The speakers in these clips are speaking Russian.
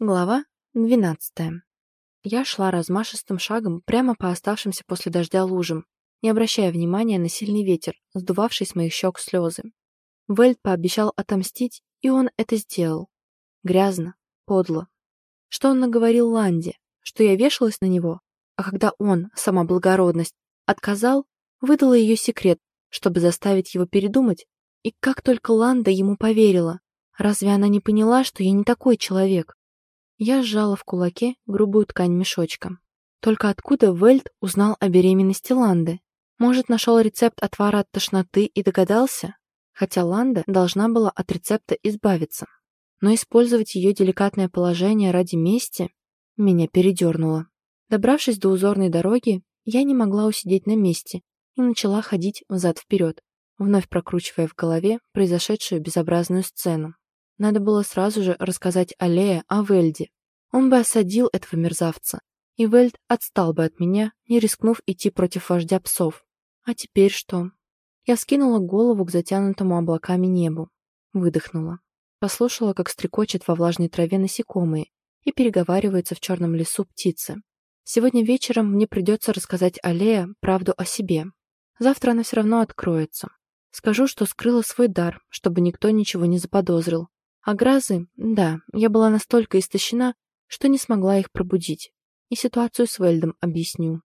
Глава 12. Я шла размашистым шагом прямо по оставшимся после дождя лужам, не обращая внимания на сильный ветер, сдувавший с моих щек слезы. Вельд пообещал отомстить, и он это сделал. Грязно, подло. Что он наговорил Ланде? Что я вешалась на него? А когда он, сама благородность, отказал, выдала ее секрет, чтобы заставить его передумать? И как только Ланда ему поверила, разве она не поняла, что я не такой человек? Я сжала в кулаке грубую ткань мешочка. Только откуда Вельд узнал о беременности Ланды? Может, нашел рецепт отвара от тошноты и догадался? Хотя Ланда должна была от рецепта избавиться. Но использовать ее деликатное положение ради мести меня передернуло. Добравшись до узорной дороги, я не могла усидеть на месте и начала ходить взад-вперед, вновь прокручивая в голове произошедшую безобразную сцену. Надо было сразу же рассказать Аллея о Вельде. Он бы осадил этого мерзавца, и Вельд отстал бы от меня, не рискнув идти против вождя псов. А теперь что? Я вскинула голову к затянутому облаками небу. Выдохнула. Послушала, как стрекочет во влажной траве насекомые и переговариваются в черном лесу птицы. Сегодня вечером мне придется рассказать Аллея правду о себе. Завтра она все равно откроется. Скажу, что скрыла свой дар, чтобы никто ничего не заподозрил, а грозы, да, я была настолько истощена, что не смогла их пробудить. И ситуацию с Вельдом объясню.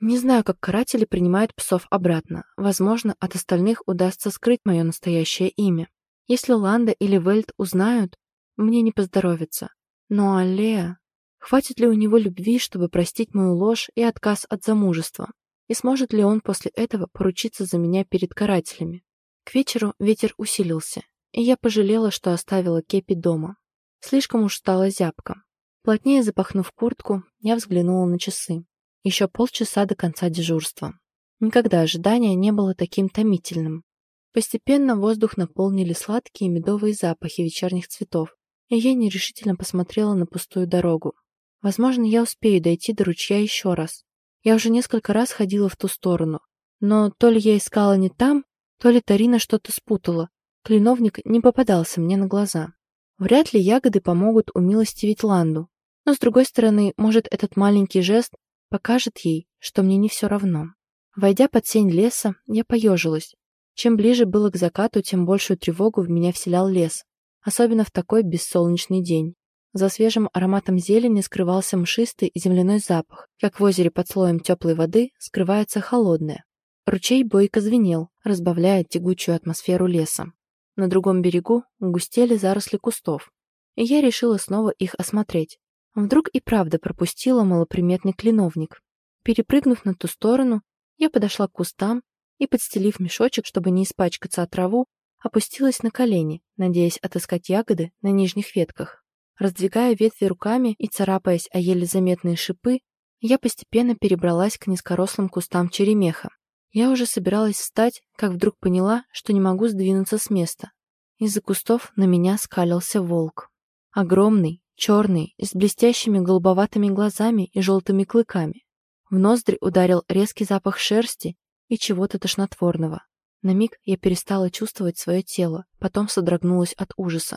Не знаю, как каратели принимают псов обратно. Возможно, от остальных удастся скрыть мое настоящее имя. Если Ланда или Вельд узнают, мне не поздоровится. Но Аллея... Хватит ли у него любви, чтобы простить мою ложь и отказ от замужества? И сможет ли он после этого поручиться за меня перед карателями? К вечеру ветер усилился, и я пожалела, что оставила Кепи дома. Слишком уж стала зябко. Плотнее запахнув куртку, я взглянула на часы. Еще полчаса до конца дежурства. Никогда ожидание не было таким томительным. Постепенно воздух наполнили сладкие медовые запахи вечерних цветов, и я нерешительно посмотрела на пустую дорогу. Возможно, я успею дойти до ручья еще раз. Я уже несколько раз ходила в ту сторону, но то ли я искала не там, то ли Тарина что-то спутала, Клиновник не попадался мне на глаза. Вряд ли ягоды помогут умилостивить Ланду. Но, с другой стороны, может, этот маленький жест покажет ей, что мне не все равно. Войдя под сень леса, я поежилась. Чем ближе было к закату, тем большую тревогу в меня вселял лес. Особенно в такой бессолнечный день. За свежим ароматом зелени скрывался мшистый земляной запах, как в озере под слоем теплой воды скрывается холодное. Ручей бойко звенел, разбавляя тягучую атмосферу леса. На другом берегу густели заросли кустов, и я решила снова их осмотреть. Вдруг и правда пропустила малоприметный кленовник. Перепрыгнув на ту сторону, я подошла к кустам и, подстелив мешочек, чтобы не испачкаться от траву, опустилась на колени, надеясь отыскать ягоды на нижних ветках. Раздвигая ветви руками и царапаясь о еле заметные шипы, я постепенно перебралась к низкорослым кустам черемеха. Я уже собиралась встать, как вдруг поняла, что не могу сдвинуться с места. Из-за кустов на меня скалился волк. Огромный, черный, с блестящими голубоватыми глазами и желтыми клыками. В ноздри ударил резкий запах шерсти и чего-то тошнотворного. На миг я перестала чувствовать свое тело, потом содрогнулась от ужаса.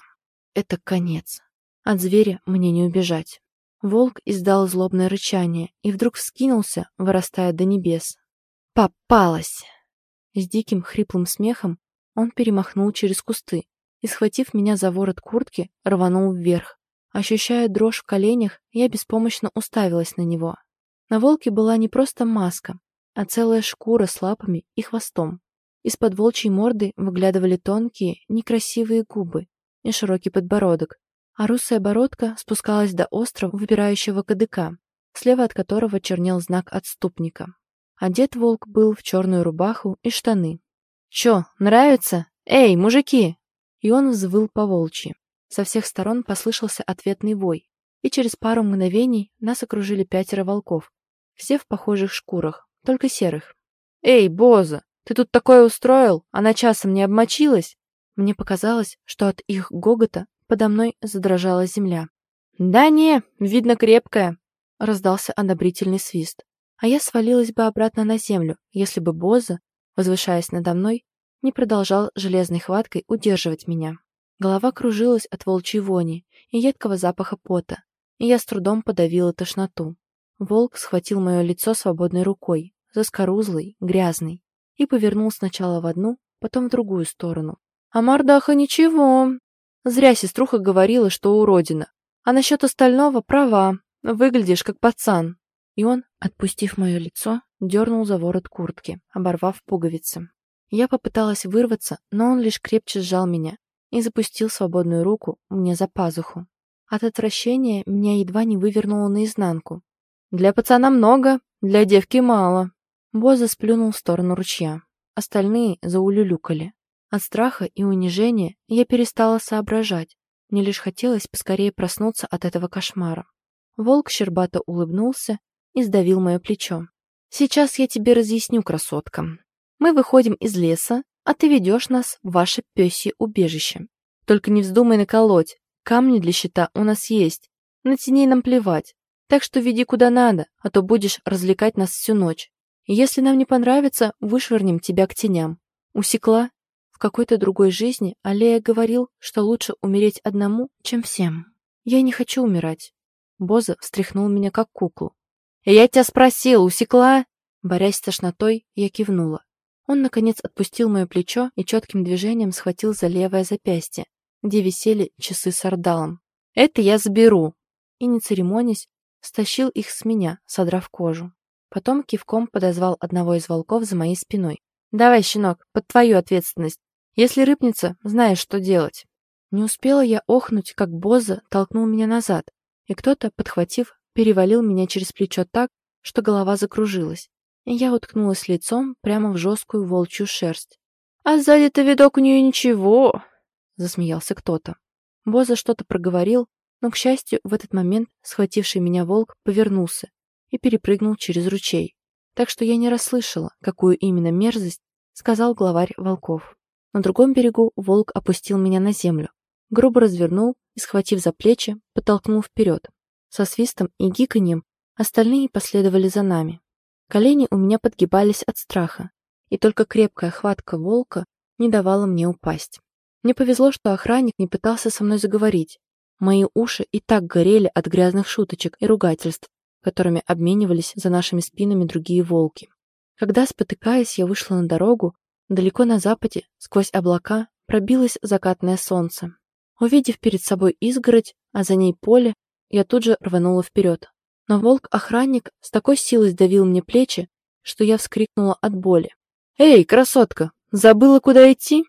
Это конец. От зверя мне не убежать. Волк издал злобное рычание и вдруг вскинулся, вырастая до небес, Попалась! С диким хриплым смехом он перемахнул через кусты и, схватив меня за ворот куртки, рванул вверх. Ощущая дрожь в коленях, я беспомощно уставилась на него. На волке была не просто маска, а целая шкура с лапами и хвостом. Из-под волчьей морды выглядывали тонкие, некрасивые губы и широкий подбородок, а русая бородка спускалась до острова выпирающего кадыка, слева от которого чернел знак отступника. Одет волк был в черную рубаху и штаны. «Чё, нравится? Эй, мужики!» И он взвыл по волчьи. Со всех сторон послышался ответный вой, и через пару мгновений нас окружили пятеро волков, все в похожих шкурах, только серых. «Эй, Боза, ты тут такое устроил? Она часом не обмочилась?» Мне показалось, что от их гогота подо мной задрожала земля. «Да не, видно крепкая», — раздался одобрительный свист а я свалилась бы обратно на землю, если бы Боза, возвышаясь надо мной, не продолжал железной хваткой удерживать меня. Голова кружилась от волчьей вони и едкого запаха пота, и я с трудом подавила тошноту. Волк схватил мое лицо свободной рукой, заскорузлый, грязный, и повернул сначала в одну, потом в другую сторону. «А мордаха ничего. Зря сеструха говорила, что уродина. А насчет остального права. Выглядишь как пацан». И он, отпустив мое лицо, дернул за ворот куртки, оборвав пуговицы. Я попыталась вырваться, но он лишь крепче сжал меня и запустил свободную руку мне за пазуху. От отвращения меня едва не вывернуло наизнанку. «Для пацана много, для девки мало». Боза сплюнул в сторону ручья. Остальные заулюлюкали. От страха и унижения я перестала соображать. Мне лишь хотелось поскорее проснуться от этого кошмара. Волк щербато улыбнулся и сдавил мое плечо. «Сейчас я тебе разъясню, красотка. Мы выходим из леса, а ты ведешь нас в ваше пёсье убежище. Только не вздумай наколоть. Камни для щита у нас есть. На теней нам плевать. Так что веди куда надо, а то будешь развлекать нас всю ночь. Если нам не понравится, вышвырнем тебя к теням. Усекла? В какой-то другой жизни Алея говорил, что лучше умереть одному, чем всем. Я не хочу умирать. Боза встряхнул меня как куклу. «Я тебя спросил, усекла?» Борясь с тошнотой, я кивнула. Он, наконец, отпустил мое плечо и четким движением схватил за левое запястье, где висели часы с ордалом. «Это я заберу!» И, не церемонясь, стащил их с меня, содрав кожу. Потом кивком подозвал одного из волков за моей спиной. «Давай, щенок, под твою ответственность. Если рыпнется, знаешь, что делать». Не успела я охнуть, как Боза толкнул меня назад, и кто-то, подхватив, перевалил меня через плечо так, что голова закружилась, и я уткнулась лицом прямо в жесткую волчью шерсть. «А сзади-то видок у нее ничего!» — засмеялся кто-то. Боза что-то проговорил, но, к счастью, в этот момент схвативший меня волк повернулся и перепрыгнул через ручей. Так что я не расслышала, какую именно мерзость сказал главарь волков. На другом берегу волк опустил меня на землю, грубо развернул и, схватив за плечи, подтолкнул вперед. Со свистом и гиканьем остальные последовали за нами. Колени у меня подгибались от страха, и только крепкая хватка волка не давала мне упасть. Мне повезло, что охранник не пытался со мной заговорить. Мои уши и так горели от грязных шуточек и ругательств, которыми обменивались за нашими спинами другие волки. Когда, спотыкаясь, я вышла на дорогу, далеко на западе, сквозь облака, пробилось закатное солнце. Увидев перед собой изгородь, а за ней поле, я тут же рванула вперед. Но волк-охранник с такой силой сдавил мне плечи, что я вскрикнула от боли. «Эй, красотка, забыла, куда идти?»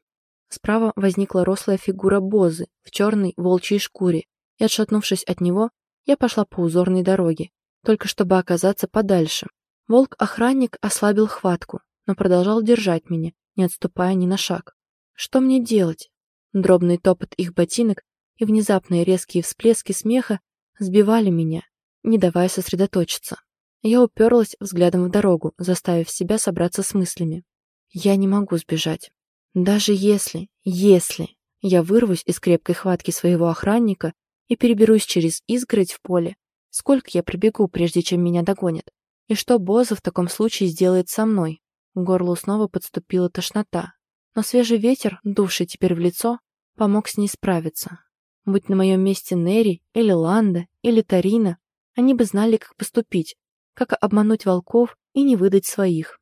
Справа возникла рослая фигура Бозы в черной волчьей шкуре, и, отшатнувшись от него, я пошла по узорной дороге, только чтобы оказаться подальше. Волк-охранник ослабил хватку, но продолжал держать меня, не отступая ни на шаг. Что мне делать? Дробный топот их ботинок и внезапные резкие всплески смеха сбивали меня, не давая сосредоточиться. Я уперлась взглядом в дорогу, заставив себя собраться с мыслями. Я не могу сбежать. Даже если, если я вырвусь из крепкой хватки своего охранника и переберусь через изгородь в поле, Сколько я пробегу, прежде чем меня догонят? И что Боза в таком случае сделает со мной? К горлу снова подступила тошнота. Но свежий ветер, дувший теперь в лицо, помог с ней справиться. Будь на моем месте Нери, или Ланда, или Тарина, они бы знали, как поступить, как обмануть волков и не выдать своих.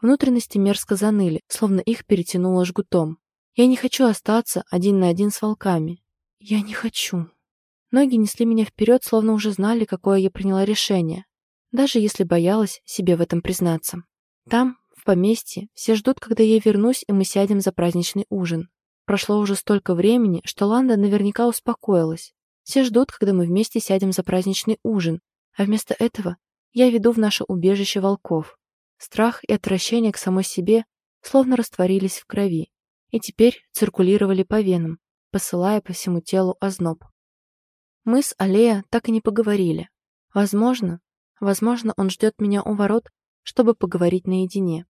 Внутренности мерзко заныли, словно их перетянуло жгутом. Я не хочу остаться один на один с волками. Я не хочу. Ноги несли меня вперед, словно уже знали, какое я приняла решение, даже если боялась себе в этом признаться. Там, в поместье, все ждут, когда я вернусь, и мы сядем за праздничный ужин. Прошло уже столько времени, что Ланда наверняка успокоилась. Все ждут, когда мы вместе сядем за праздничный ужин, а вместо этого я веду в наше убежище волков. Страх и отвращение к самой себе словно растворились в крови и теперь циркулировали по венам, посылая по всему телу озноб. Мы с Алея так и не поговорили. Возможно, возможно, он ждет меня у ворот, чтобы поговорить наедине.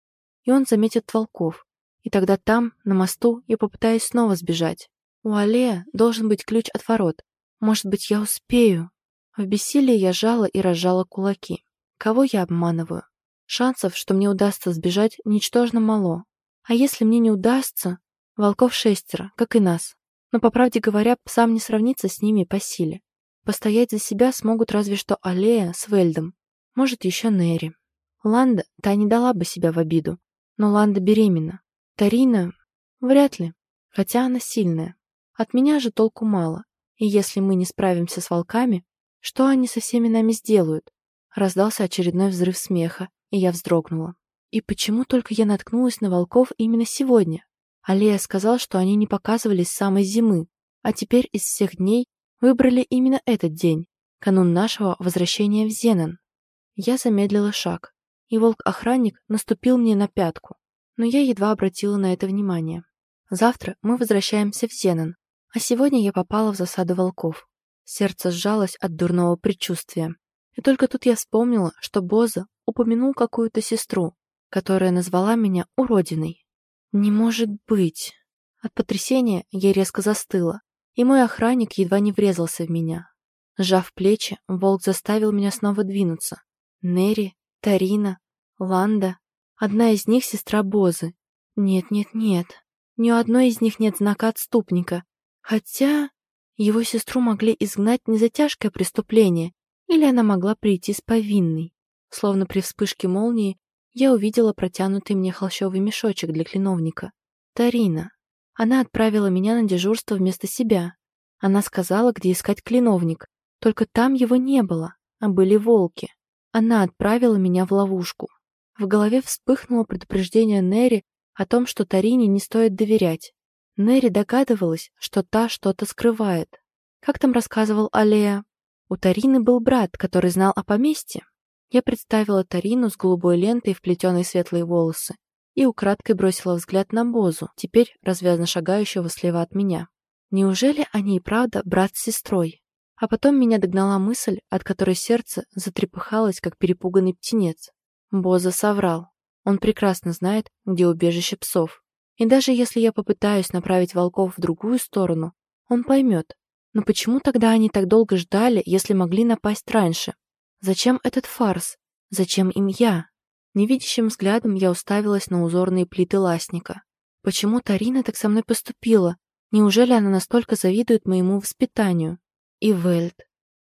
И он заметит волков. И тогда там, на мосту, я попытаюсь снова сбежать. У Алея должен быть ключ от ворот. Может быть, я успею. В бессилии я жала и разжала кулаки. Кого я обманываю? Шансов, что мне удастся сбежать, ничтожно мало. А если мне не удастся? Волков шестеро, как и нас но, по правде говоря, сам не сравнится с ними по силе. Постоять за себя смогут разве что Алея с Вельдом. Может, еще Нери. Ланда, та не дала бы себя в обиду. Но Ланда беременна. Тарина... Вряд ли. Хотя она сильная. От меня же толку мало. И если мы не справимся с волками, что они со всеми нами сделают? Раздался очередной взрыв смеха, и я вздрогнула. И почему только я наткнулась на волков именно сегодня? Алия сказал, что они не показывались с самой зимы, а теперь из всех дней выбрали именно этот день, канун нашего возвращения в Зенон. Я замедлила шаг, и волк-охранник наступил мне на пятку, но я едва обратила на это внимание. Завтра мы возвращаемся в Зенон, а сегодня я попала в засаду волков. Сердце сжалось от дурного предчувствия. И только тут я вспомнила, что Боза упомянул какую-то сестру, которая назвала меня уродиной. Не может быть. От потрясения я резко застыла, и мой охранник едва не врезался в меня. Сжав плечи, волк заставил меня снова двинуться. Нери, Тарина, Ланда. Одна из них сестра Бозы. Нет-нет-нет. Ни у одной из них нет знака отступника. Хотя его сестру могли изгнать не за тяжкое преступление, или она могла прийти с повинной. Словно при вспышке молнии я увидела протянутый мне холщовый мешочек для клиновника. Тарина. Она отправила меня на дежурство вместо себя. Она сказала, где искать клиновник. Только там его не было, а были волки. Она отправила меня в ловушку. В голове вспыхнуло предупреждение Нери о том, что Тарине не стоит доверять. Нери догадывалась, что та что-то скрывает. Как там рассказывал Алея? У Тарины был брат, который знал о поместье. Я представила Тарину с голубой лентой в плетеные светлые волосы и украдкой бросила взгляд на Бозу, теперь развязно шагающего слева от меня. Неужели они и правда брат с сестрой? А потом меня догнала мысль, от которой сердце затрепыхалось, как перепуганный птенец. Боза соврал. Он прекрасно знает, где убежище псов. И даже если я попытаюсь направить волков в другую сторону, он поймет. Но почему тогда они так долго ждали, если могли напасть раньше? Зачем этот фарс? Зачем им я? Невидящим взглядом я уставилась на узорные плиты ластника. Почему Тарина так со мной поступила? Неужели она настолько завидует моему воспитанию? И Вельд.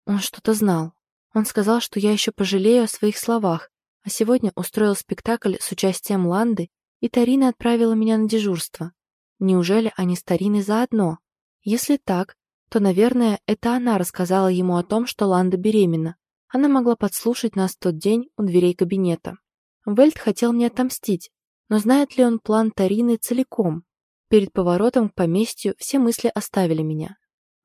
Он что-то знал. Он сказал, что я еще пожалею о своих словах, а сегодня устроил спектакль с участием Ланды и Тарина отправила меня на дежурство. Неужели они с Тариной заодно? Если так, то, наверное, это она рассказала ему о том, что Ланда беременна. Она могла подслушать нас в тот день у дверей кабинета. Вельт хотел мне отомстить, но знает ли он план Тарины целиком? Перед поворотом к поместью все мысли оставили меня.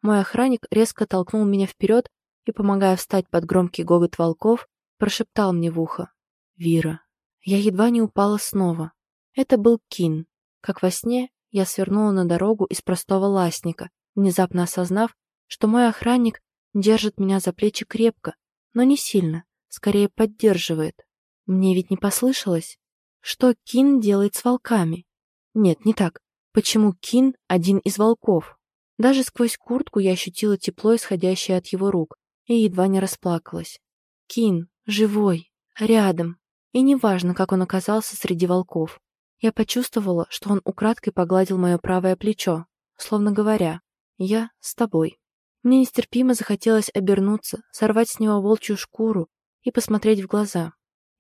Мой охранник резко толкнул меня вперед и, помогая встать под громкий гогот волков, прошептал мне в ухо. «Вира». Я едва не упала снова. Это был Кин. Как во сне, я свернула на дорогу из простого ластника, внезапно осознав, что мой охранник держит меня за плечи крепко, но не сильно, скорее поддерживает. Мне ведь не послышалось. Что Кин делает с волками? Нет, не так. Почему Кин один из волков? Даже сквозь куртку я ощутила тепло, исходящее от его рук, и едва не расплакалась. Кин, живой, рядом. И неважно, как он оказался среди волков. Я почувствовала, что он украдкой погладил мое правое плечо, словно говоря «Я с тобой». Мне нестерпимо захотелось обернуться, сорвать с него волчью шкуру и посмотреть в глаза.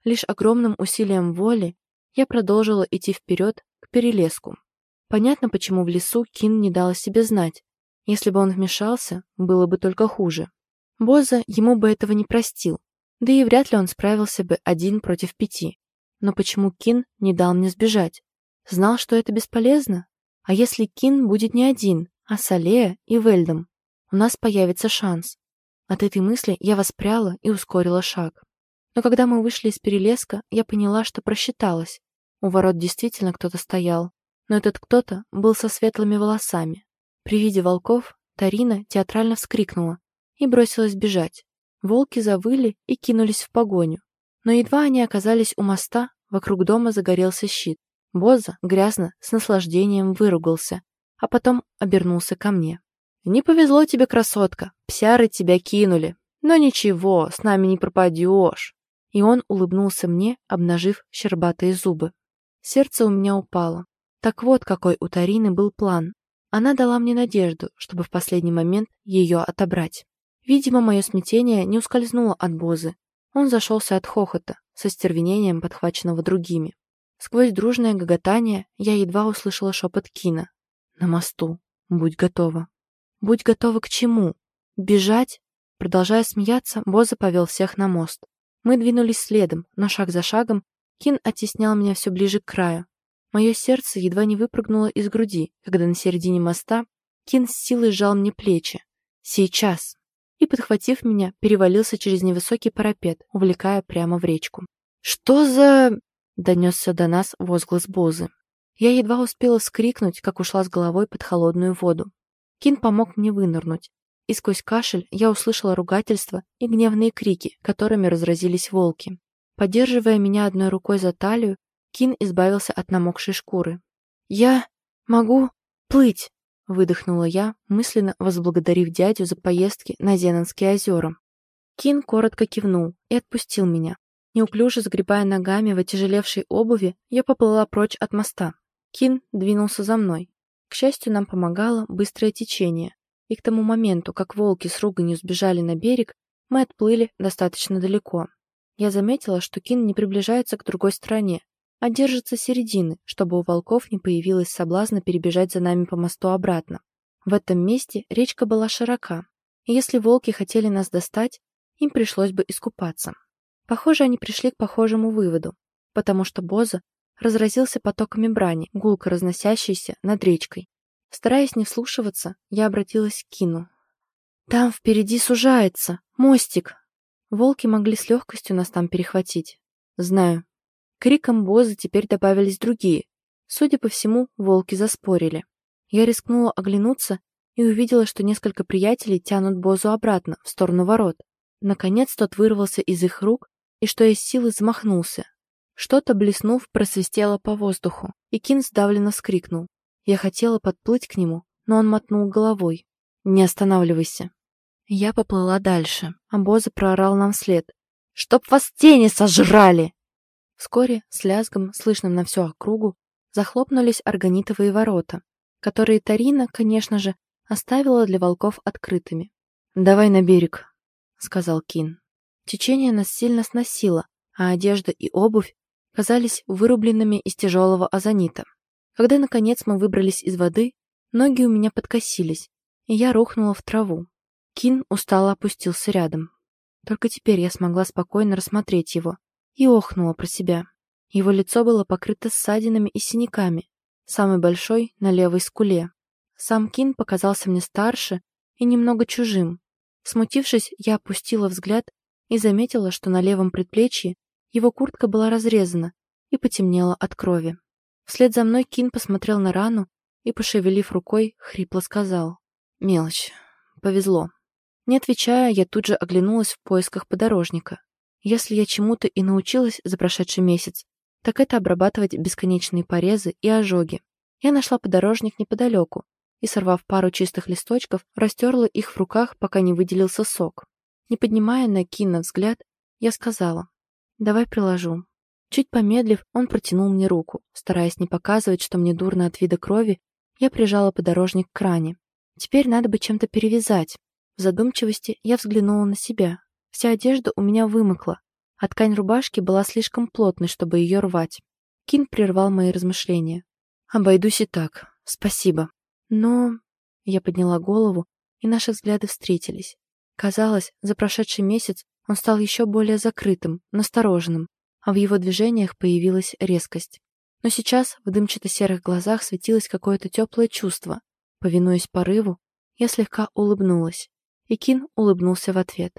Лишь огромным усилием воли я продолжила идти вперед к перелеску. Понятно, почему в лесу Кин не дал себе знать. Если бы он вмешался, было бы только хуже. Боза ему бы этого не простил, да и вряд ли он справился бы один против пяти. Но почему Кин не дал мне сбежать? Знал, что это бесполезно? А если Кин будет не один, а с Алея и Вельдом? У нас появится шанс. От этой мысли я воспряла и ускорила шаг. Но когда мы вышли из перелеска, я поняла, что просчиталась. У ворот действительно кто-то стоял, но этот кто-то был со светлыми волосами. При виде волков Тарина театрально вскрикнула и бросилась бежать. Волки завыли и кинулись в погоню. Но едва они оказались у моста, вокруг дома загорелся щит. Боза, грязно, с наслаждением выругался, а потом обернулся ко мне. «Не повезло тебе, красотка, псяры тебя кинули. Но ничего, с нами не пропадешь». И он улыбнулся мне, обнажив щербатые зубы. Сердце у меня упало. Так вот, какой у Тарины был план. Она дала мне надежду, чтобы в последний момент ее отобрать. Видимо, мое смятение не ускользнуло от Бозы. Он зашелся от хохота, со стервенением подхваченного другими. Сквозь дружное гоготание я едва услышала шепот Кина. «На мосту. Будь готова». «Будь готова к чему? Бежать?» Продолжая смеяться, Боза повел всех на мост. Мы двинулись следом, но шаг за шагом Кин оттеснял меня все ближе к краю. Мое сердце едва не выпрыгнуло из груди, когда на середине моста Кин с силой сжал мне плечи. «Сейчас!» И, подхватив меня, перевалился через невысокий парапет, увлекая прямо в речку. «Что за...» — донесся до нас возглас Бозы. Я едва успела вскрикнуть, как ушла с головой под холодную воду. Кин помог мне вынырнуть, и сквозь кашель я услышала ругательства и гневные крики, которыми разразились волки. Поддерживая меня одной рукой за талию, Кин избавился от намокшей шкуры. «Я могу плыть!» — выдохнула я, мысленно возблагодарив дядю за поездки на Зенонские озера. Кин коротко кивнул и отпустил меня. Неуклюже сгребая ногами в отяжелевшей обуви, я поплыла прочь от моста. Кин двинулся за мной. К счастью, нам помогало быстрое течение, и к тому моменту, как волки с руганью сбежали на берег, мы отплыли достаточно далеко. Я заметила, что Кин не приближается к другой стороне, а держится середины, чтобы у волков не появилось соблазна перебежать за нами по мосту обратно. В этом месте речка была широка, и если волки хотели нас достать, им пришлось бы искупаться. Похоже, они пришли к похожему выводу, потому что Боза разразился потоками брани, гулко разносящейся над речкой. Стараясь не вслушиваться, я обратилась к Кину. «Там впереди сужается! Мостик!» Волки могли с легкостью нас там перехватить. Знаю. Криком Бозы теперь добавились другие. Судя по всему, волки заспорили. Я рискнула оглянуться и увидела, что несколько приятелей тянут Бозу обратно, в сторону ворот. Наконец тот вырвался из их рук и, что из силы, замахнулся. Что-то, блеснув, просвистело по воздуху, и Кин сдавленно вскрикнул. Я хотела подплыть к нему, но он мотнул головой. «Не останавливайся». Я поплыла дальше, а Боза проорал нам вслед. «Чтоб вас тени сожрали!» Вскоре, с лязгом, слышным на всю округу, захлопнулись органитовые ворота, которые Тарина, конечно же, оставила для волков открытыми. «Давай на берег», — сказал Кин. Течение нас сильно сносило, а одежда и обувь казались вырубленными из тяжелого азонита. Когда, наконец, мы выбрались из воды, ноги у меня подкосились, и я рухнула в траву. Кин устало опустился рядом. Только теперь я смогла спокойно рассмотреть его и охнула про себя. Его лицо было покрыто ссадинами и синяками, самый большой — на левой скуле. Сам Кин показался мне старше и немного чужим. Смутившись, я опустила взгляд и заметила, что на левом предплечье его куртка была разрезана и потемнела от крови. Вслед за мной Кин посмотрел на рану и, пошевелив рукой, хрипло сказал. «Мелочь. Повезло». Не отвечая, я тут же оглянулась в поисках подорожника. Если я чему-то и научилась за прошедший месяц, так это обрабатывать бесконечные порезы и ожоги. Я нашла подорожник неподалеку и, сорвав пару чистых листочков, растерла их в руках, пока не выделился сок. Не поднимая на Кина взгляд, я сказала, «Давай приложу». Чуть помедлив, он протянул мне руку. Стараясь не показывать, что мне дурно от вида крови, я прижала подорожник к ране. Теперь надо бы чем-то перевязать. В задумчивости я взглянула на себя. Вся одежда у меня вымокла, а ткань рубашки была слишком плотной, чтобы ее рвать. Кин прервал мои размышления. «Обойдусь и так. Спасибо. Но...» Я подняла голову, и наши взгляды встретились. Казалось, за прошедший месяц он стал еще более закрытым, настороженным, а в его движениях появилась резкость. Но сейчас в дымчато-серых глазах светилось какое-то теплое чувство. Повинуясь порыву, я слегка улыбнулась, и Кин улыбнулся в ответ.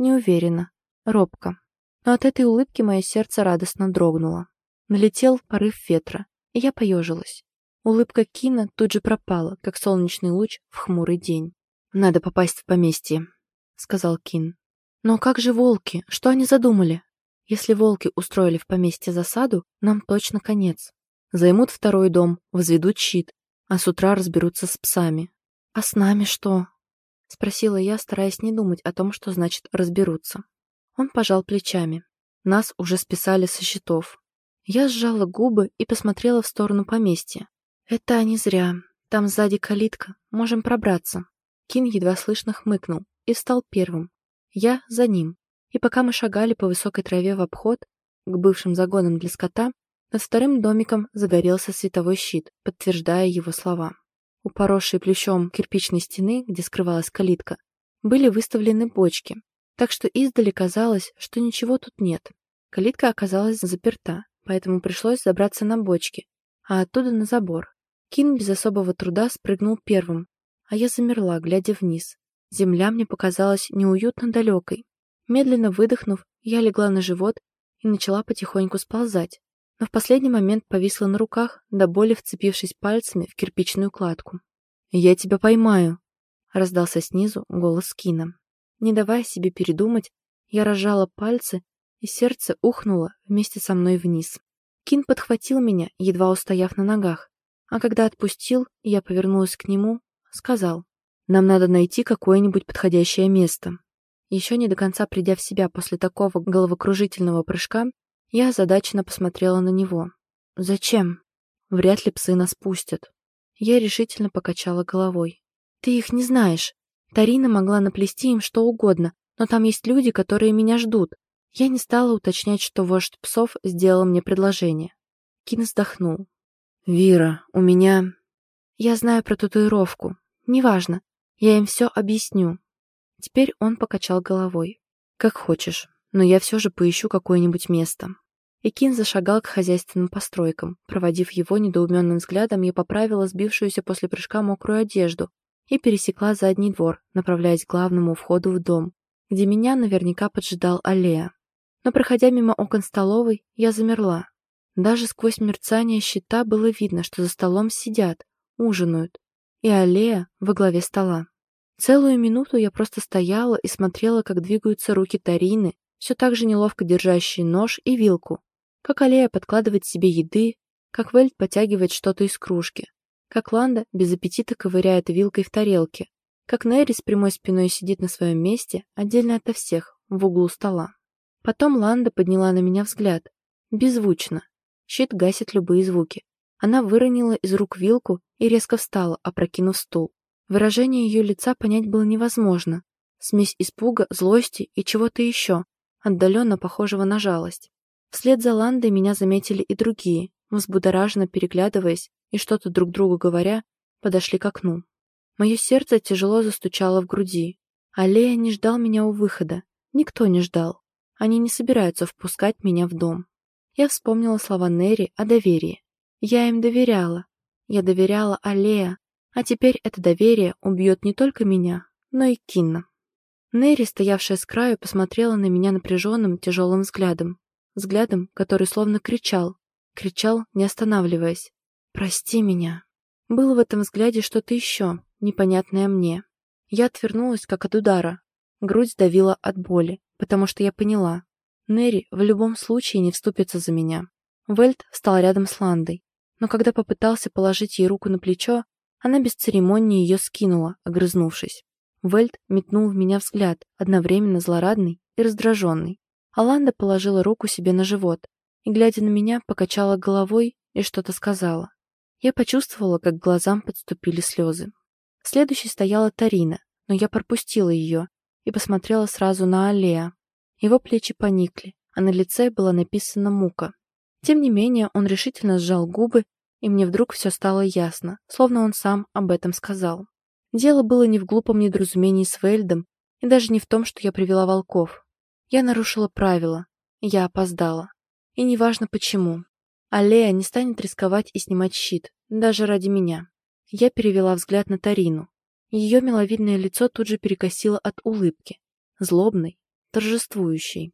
Неуверенно, робко. Но от этой улыбки мое сердце радостно дрогнуло. Налетел порыв ветра, и я поежилась. Улыбка Кина тут же пропала, как солнечный луч в хмурый день. «Надо попасть в поместье», — сказал Кин. «Но как же волки? Что они задумали?» Если волки устроили в поместье засаду, нам точно конец. Займут второй дом, возведут щит, а с утра разберутся с псами. «А с нами что?» — спросила я, стараясь не думать о том, что значит «разберутся». Он пожал плечами. Нас уже списали со счетов. Я сжала губы и посмотрела в сторону поместья. «Это они зря. Там сзади калитка. Можем пробраться». Кин едва слышно хмыкнул и встал первым. Я за ним. И пока мы шагали по высокой траве в обход, к бывшим загонам для скота, над вторым домиком загорелся световой щит, подтверждая его слова. У поросшей плющом кирпичной стены, где скрывалась калитка, были выставлены бочки, так что издали казалось, что ничего тут нет. Калитка оказалась заперта, поэтому пришлось забраться на бочки, а оттуда на забор. Кин без особого труда спрыгнул первым, а я замерла, глядя вниз. Земля мне показалась неуютно далекой. Медленно выдохнув, я легла на живот и начала потихоньку сползать, но в последний момент повисла на руках, до боли вцепившись пальцами в кирпичную кладку. «Я тебя поймаю!» — раздался снизу голос Кина. Не давая себе передумать, я разжала пальцы, и сердце ухнуло вместе со мной вниз. Кин подхватил меня, едва устояв на ногах, а когда отпустил, я повернулась к нему, сказал, «Нам надо найти какое-нибудь подходящее место». Еще не до конца придя в себя после такого головокружительного прыжка, я озадаченно посмотрела на него. «Зачем? Вряд ли псы нас пустят». Я решительно покачала головой. «Ты их не знаешь. Тарина могла наплести им что угодно, но там есть люди, которые меня ждут. Я не стала уточнять, что вождь псов сделал мне предложение. Кин вздохнул. «Вира, у меня...» «Я знаю про татуировку. Неважно. Я им все объясню. Теперь он покачал головой. «Как хочешь, но я все же поищу какое-нибудь место». И Кин зашагал к хозяйственным постройкам. Проводив его недоуменным взглядом, я поправила сбившуюся после прыжка мокрую одежду и пересекла задний двор, направляясь к главному входу в дом, где меня наверняка поджидал Аллея. Но, проходя мимо окон столовой, я замерла. Даже сквозь мерцание щита было видно, что за столом сидят, ужинают, и Аллея во главе стола. Целую минуту я просто стояла и смотрела, как двигаются руки Тарины, все так же неловко держащие нож и вилку, как Аллея подкладывает себе еды, как Вельт потягивает что-то из кружки, как Ланда без аппетита ковыряет вилкой в тарелке, как Нерри с прямой спиной сидит на своем месте, отдельно ото всех, в углу стола. Потом Ланда подняла на меня взгляд. Беззвучно. Щит гасит любые звуки. Она выронила из рук вилку и резко встала, опрокинув стул. Выражение ее лица понять было невозможно. Смесь испуга, злости и чего-то еще, отдаленно похожего на жалость. Вслед за Ландой меня заметили и другие, взбудораженно переглядываясь и что-то друг другу говоря, подошли к окну. Мое сердце тяжело застучало в груди. Аллея не ждал меня у выхода. Никто не ждал. Они не собираются впускать меня в дом. Я вспомнила слова Нерри о доверии. Я им доверяла. Я доверяла Аллея, а теперь это доверие убьет не только меня, но и Кинна. Нерри, стоявшая с краю, посмотрела на меня напряженным, тяжелым взглядом. Взглядом, который словно кричал. Кричал, не останавливаясь. «Прости меня». Было в этом взгляде что-то еще, непонятное мне. Я отвернулась, как от удара. Грудь давила от боли, потому что я поняла. Нерри в любом случае не вступится за меня. Вельт встал рядом с Ландой, но когда попытался положить ей руку на плечо, она без церемонии ее скинула, огрызнувшись. Вельт метнул в меня взгляд, одновременно злорадный и раздраженный. Аланда положила руку себе на живот и, глядя на меня, покачала головой и что-то сказала. Я почувствовала, как глазам подступили слезы. Следующей стояла Тарина, но я пропустила ее и посмотрела сразу на Аллея. Его плечи поникли, а на лице была написана мука. Тем не менее, он решительно сжал губы и мне вдруг все стало ясно, словно он сам об этом сказал. Дело было не в глупом недоразумении с Вельдом, и даже не в том, что я привела волков. Я нарушила правила, я опоздала. И неважно почему. Аллея не станет рисковать и снимать щит, даже ради меня. Я перевела взгляд на Тарину. Ее миловидное лицо тут же перекосило от улыбки. Злобной, торжествующей.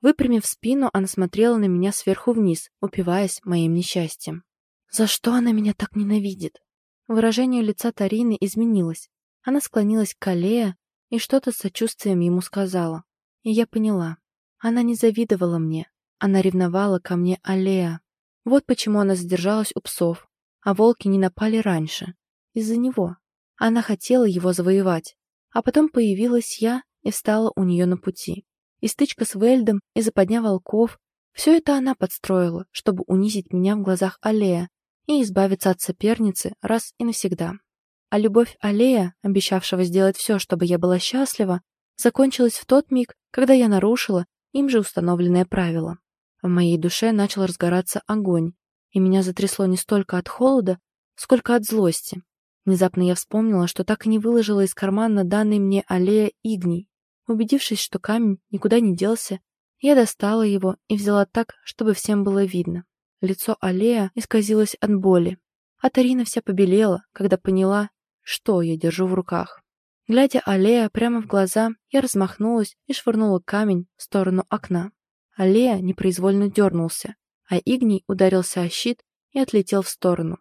Выпрямив спину, она смотрела на меня сверху вниз, упиваясь моим несчастьем. За что она меня так ненавидит? Выражение лица Тарины изменилось. Она склонилась к Аллея и что-то с сочувствием ему сказала. И я поняла. Она не завидовала мне. Она ревновала ко мне Аллея. Вот почему она задержалась у псов, а волки не напали раньше. Из-за него. Она хотела его завоевать. А потом появилась я и встала у нее на пути. И стычка с Вельдом, и западня волков — все это она подстроила, чтобы унизить меня в глазах Аллея и избавиться от соперницы раз и навсегда. А любовь Аллея, обещавшего сделать все, чтобы я была счастлива, закончилась в тот миг, когда я нарушила им же установленное правило. В моей душе начал разгораться огонь, и меня затрясло не столько от холода, сколько от злости. Внезапно я вспомнила, что так и не выложила из кармана данный мне аллея игний. Убедившись, что камень никуда не делся, я достала его и взяла так, чтобы всем было видно. Лицо аллея исказилось от боли, а Тарина вся побелела, когда поняла, что я держу в руках. Глядя аллея прямо в глаза, я размахнулась и швырнула камень в сторону окна. Аллея непроизвольно дернулся, а Игний ударился о щит и отлетел в сторону.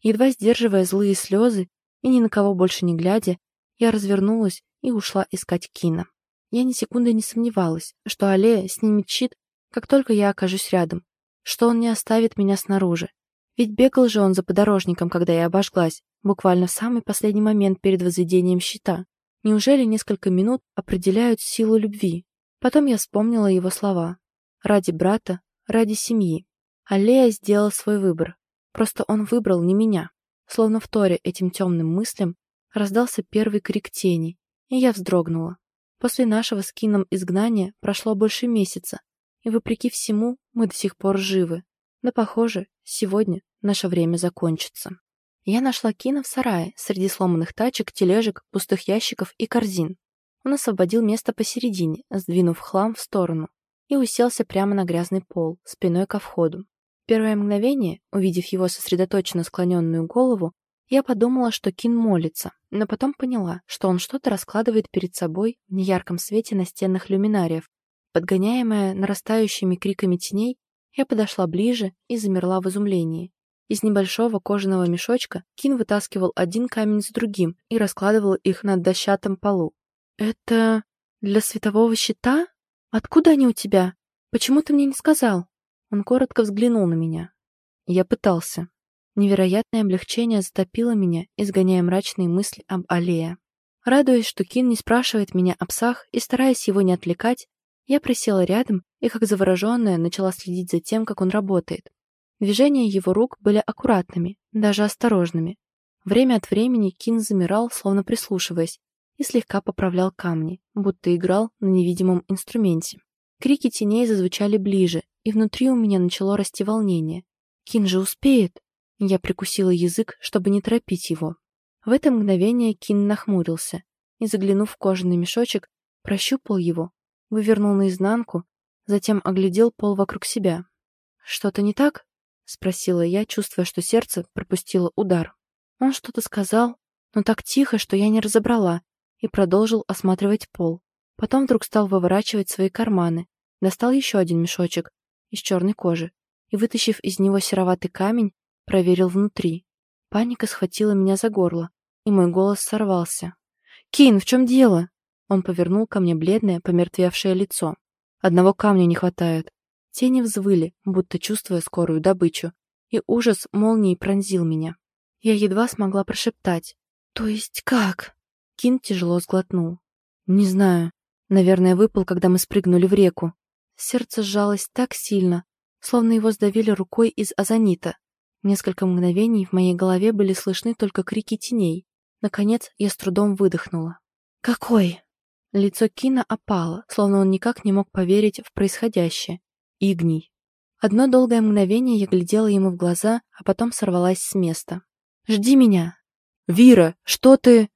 Едва сдерживая злые слезы и ни на кого больше не глядя, я развернулась и ушла искать Кина. Я ни секунды не сомневалась, что Аллея снимет щит, как только я окажусь рядом, что он не оставит меня снаружи. Ведь бегал же он за подорожником, когда я обожглась, буквально в самый последний момент перед возведением щита. Неужели несколько минут определяют силу любви? Потом я вспомнила его слова. Ради брата, ради семьи. А Лея сделал свой выбор. Просто он выбрал не меня. Словно в торе этим темным мыслям раздался первый крик тени, и я вздрогнула. После нашего с Кином изгнания прошло больше месяца, и вопреки всему мы до сих пор живы. Но, похоже, сегодня наше время закончится. Я нашла Кина в сарае среди сломанных тачек, тележек, пустых ящиков и корзин. Он освободил место посередине, сдвинув хлам в сторону и уселся прямо на грязный пол, спиной ко входу. Первое мгновение, увидев его сосредоточенно склоненную голову, я подумала, что Кин молится, но потом поняла, что он что-то раскладывает перед собой в неярком свете настенных люминариев. Подгоняемая нарастающими криками теней, я подошла ближе и замерла в изумлении. Из небольшого кожаного мешочка Кин вытаскивал один камень за другим и раскладывал их на дощатом полу. «Это для светового щита?» «Откуда они у тебя? Почему ты мне не сказал?» Он коротко взглянул на меня. Я пытался. Невероятное облегчение затопило меня, изгоняя мрачные мысли об Аллее. Радуясь, что Кин не спрашивает меня о псах и стараясь его не отвлекать, я присела рядом и, как завороженная, начала следить за тем, как он работает. Движения его рук были аккуратными, даже осторожными. Время от времени Кин замирал, словно прислушиваясь, и слегка поправлял камни, будто играл на невидимом инструменте. Крики теней зазвучали ближе, и внутри у меня начало расти волнение. «Кин же успеет!» Я прикусила язык, чтобы не торопить его. В это мгновение Кин нахмурился и, заглянув в кожаный мешочек, прощупал его, вывернул наизнанку, затем оглядел пол вокруг себя. «Что-то не так?» — спросила я, чувствуя, что сердце пропустило удар. Он что-то сказал, но так тихо, что я не разобрала, и продолжил осматривать пол. Потом вдруг стал выворачивать свои карманы, достал еще один мешочек из черной кожи и, вытащив из него сероватый камень, проверил внутри. Паника схватила меня за горло, и мой голос сорвался. «Кин, в чем дело?» Он повернул ко мне бледное, помертвевшее лицо. «Одного камня не хватает». Тени взвыли, будто чувствуя скорую добычу, и ужас молнией пронзил меня. Я едва смогла прошептать. «То есть как?» Кин тяжело сглотнул. «Не знаю. Наверное, выпал, когда мы спрыгнули в реку». Сердце сжалось так сильно, словно его сдавили рукой из азонита. Несколько мгновений в моей голове были слышны только крики теней. Наконец, я с трудом выдохнула. «Какой?» Лицо Кина опало, словно он никак не мог поверить в происходящее. Игний. Одно долгое мгновение я глядела ему в глаза, а потом сорвалась с места. «Жди меня!» «Вира, что ты...»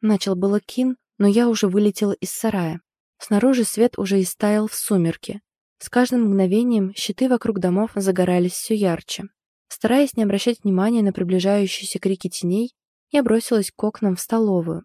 Начал было Кин, но я уже вылетела из сарая. Снаружи свет уже истаял в сумерки. С каждым мгновением щиты вокруг домов загорались все ярче. Стараясь не обращать внимания на приближающиеся крики теней, я бросилась к окнам в столовую.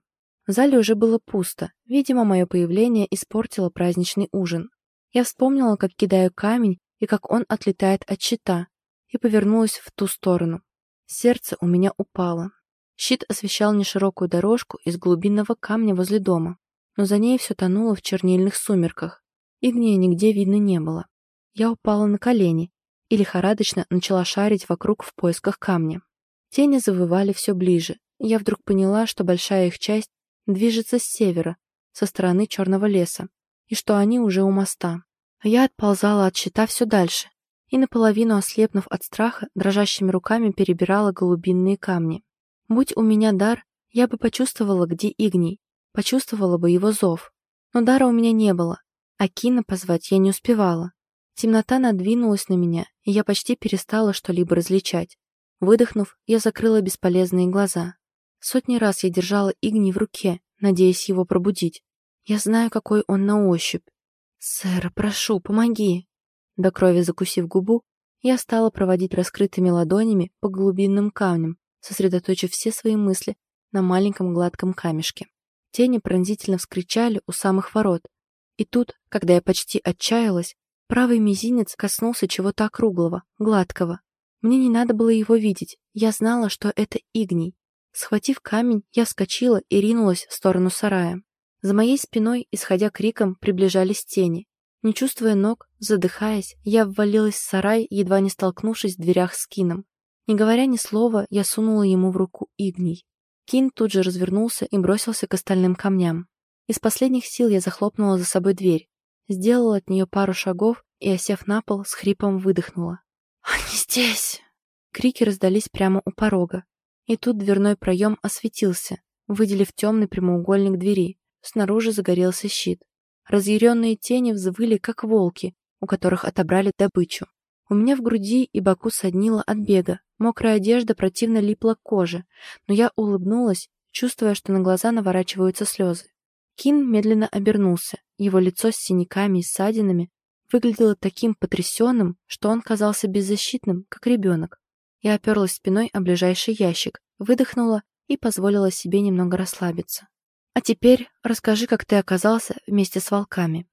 В зале уже было пусто, видимо, мое появление испортило праздничный ужин. Я вспомнила, как кидаю камень и как он отлетает от щита, и повернулась в ту сторону. Сердце у меня упало. Щит освещал неширокую дорожку из глубинного камня возле дома, но за ней все тонуло в чернильных сумерках. Игния нигде видно не было. Я упала на колени и лихорадочно начала шарить вокруг в поисках камня. Тени завывали все ближе, и я вдруг поняла, что большая их часть движется с севера, со стороны черного леса, и что они уже у моста. Я отползала от щита все дальше, и наполовину ослепнув от страха, дрожащими руками перебирала голубинные камни. Будь у меня дар, я бы почувствовала, где Игний, почувствовала бы его зов. Но дара у меня не было, а Кина позвать я не успевала. Темнота надвинулась на меня, и я почти перестала что-либо различать. Выдохнув, я закрыла бесполезные глаза. Сотни раз я держала Игни в руке, надеясь его пробудить. Я знаю, какой он на ощупь. «Сэр, прошу, помоги!» До крови закусив губу, я стала проводить раскрытыми ладонями по глубинным камням, сосредоточив все свои мысли на маленьком гладком камешке. Тени пронзительно вскричали у самых ворот. И тут, когда я почти отчаялась, правый мизинец коснулся чего-то округлого, гладкого. Мне не надо было его видеть, я знала, что это игний. Схватив камень, я вскочила и ринулась в сторону сарая. За моей спиной, исходя криком, приближались тени. Не чувствуя ног, задыхаясь, я ввалилась в сарай, едва не столкнувшись в дверях с Кином. Не говоря ни слова, я сунула ему в руку игний. Кин тут же развернулся и бросился к остальным камням. Из последних сил я захлопнула за собой дверь, сделала от нее пару шагов и, осев на пол, с хрипом выдохнула. «Они здесь!» Крики раздались прямо у порога. И тут дверной проем осветился, выделив темный прямоугольник двери. Снаружи загорелся щит. Разъяренные тени взвыли, как волки, у которых отобрали добычу. У меня в груди и боку соднило от бега. Мокрая одежда противно липла к коже, но я улыбнулась, чувствуя, что на глаза наворачиваются слезы. Кин медленно обернулся. Его лицо с синяками и ссадинами выглядело таким потрясенным, что он казался беззащитным, как ребенок. Я оперлась спиной о ближайший ящик, выдохнула и позволила себе немного расслабиться. А теперь расскажи, как ты оказался вместе с волками.